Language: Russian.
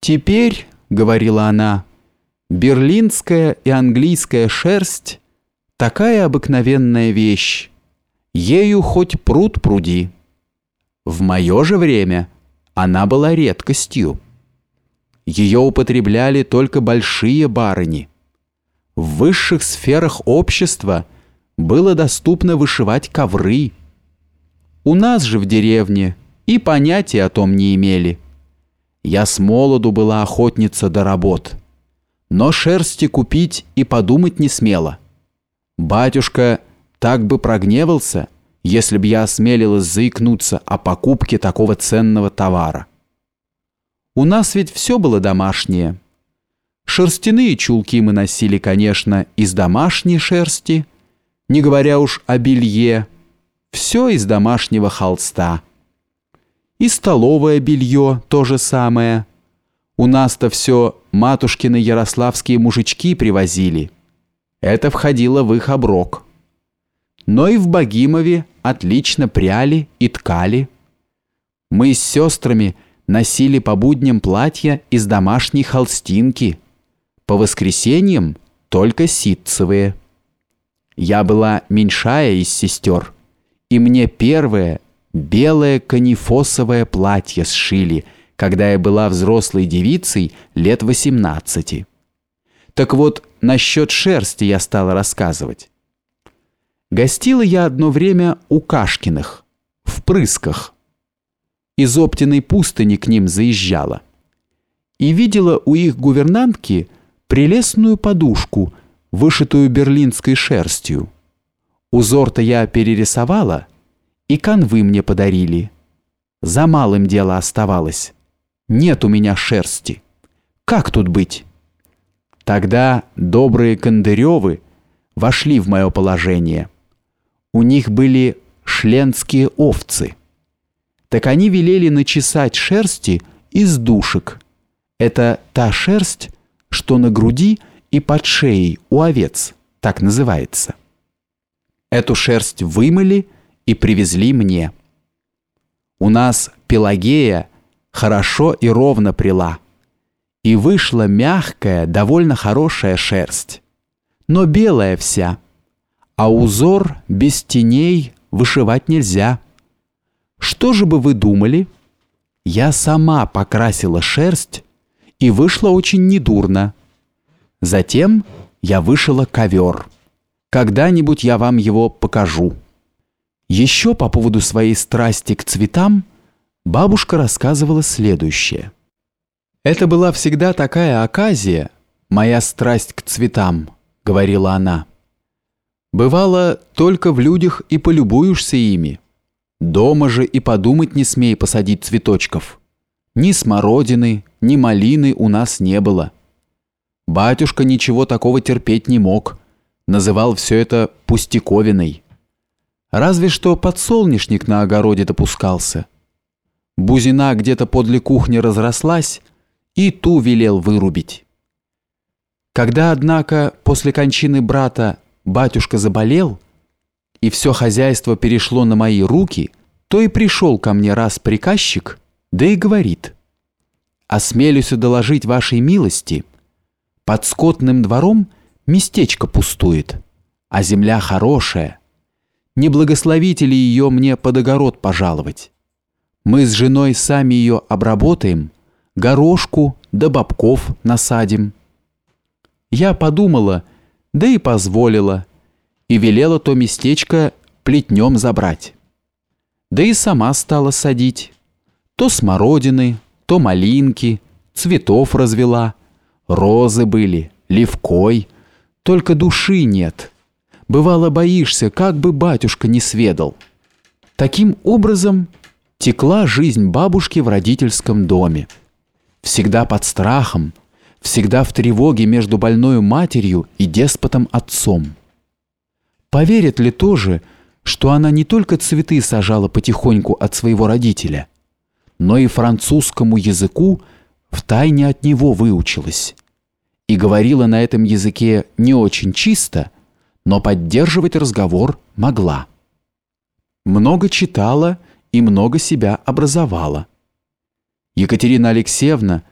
«Теперь, — говорила она, — берлинская и английская шерсть — такая обыкновенная вещь, ею хоть пруд пруди. В мое же время она была редкостью. Ее употребляли только большие барыни. В высших сферах общества было доступно вышивать ковры. У нас же в деревне и понятия о том не имели. Я с молоду была охотница до работ, но шерсти купить и подумать не смела. Батюшка так бы прогневался, если б я осмелилась заикнуться о покупке такого ценного товара. У нас ведь все было домашнее. Шерстяные чулки мы носили, конечно, из домашней шерсти, не говоря уж о белье, все из домашнего холста. И столовое белье то же самое. У нас-то все матушкины ярославские мужички привозили. Это входило в их оброк. Но и в Богимове отлично пряли и ткали. Мы с сестрами носили по будням платья из домашней холстинки. По воскресеньям только ситцевые. Я была меньшая из сестер, и мне первое белое канифосовое платье сшили, когда я была взрослой девицей лет 18. Так вот, насчет шерсти я стала рассказывать. Гостила я одно время у Кашкиных, в Прысках. Из Оптиной пустыни к ним заезжала. И видела у их гувернантки прелестную подушку, вышитую берлинской шерстью. Узор-то я перерисовала — и канвы мне подарили. За малым дело оставалось. Нет у меня шерсти. Как тут быть? Тогда добрые Кондыревы вошли в мое положение. У них были шленские овцы. Так они велели начесать шерсти из душек. Это та шерсть, что на груди и под шеей у овец, так называется. Эту шерсть вымыли и привезли мне. У нас Пелагея хорошо и ровно прила, и вышла мягкая, довольно хорошая шерсть, но белая вся, а узор без теней вышивать нельзя. Что же бы вы думали? Я сама покрасила шерсть, и вышло очень недурно. Затем я вышила ковер. Когда-нибудь я вам его покажу. Еще по поводу своей страсти к цветам бабушка рассказывала следующее. «Это была всегда такая оказия, моя страсть к цветам», — говорила она. «Бывало, только в людях и полюбуешься ими. Дома же и подумать не смей посадить цветочков. Ни смородины, ни малины у нас не было. Батюшка ничего такого терпеть не мог, называл все это пустяковиной». Разве что подсолнечник на огороде допускался. Бузина где-то подле кухни разрослась, и ту велел вырубить. Когда, однако, после кончины брата батюшка заболел, и все хозяйство перешло на мои руки, то и пришел ко мне раз приказчик, да и говорит, «Осмелюсь доложить вашей милости, под скотным двором местечко пустует, а земля хорошая, не благословите ли ее мне под огород пожаловать? Мы с женой сами ее обработаем, горошку да бобков насадим. Я подумала, да и позволила, и велела то местечко плетнем забрать. Да и сама стала садить. То смородины, то малинки, цветов развела, розы были, левкой, только души нет» Бывало, боишься, как бы батюшка не сведал. Таким образом текла жизнь бабушки в родительском доме. Всегда под страхом, всегда в тревоге между больною матерью и деспотом отцом. Поверят ли тоже, что она не только цветы сажала потихоньку от своего родителя, но и французскому языку втайне от него выучилась и говорила на этом языке не очень чисто, но поддерживать разговор могла. Много читала и много себя образовала. Екатерина Алексеевна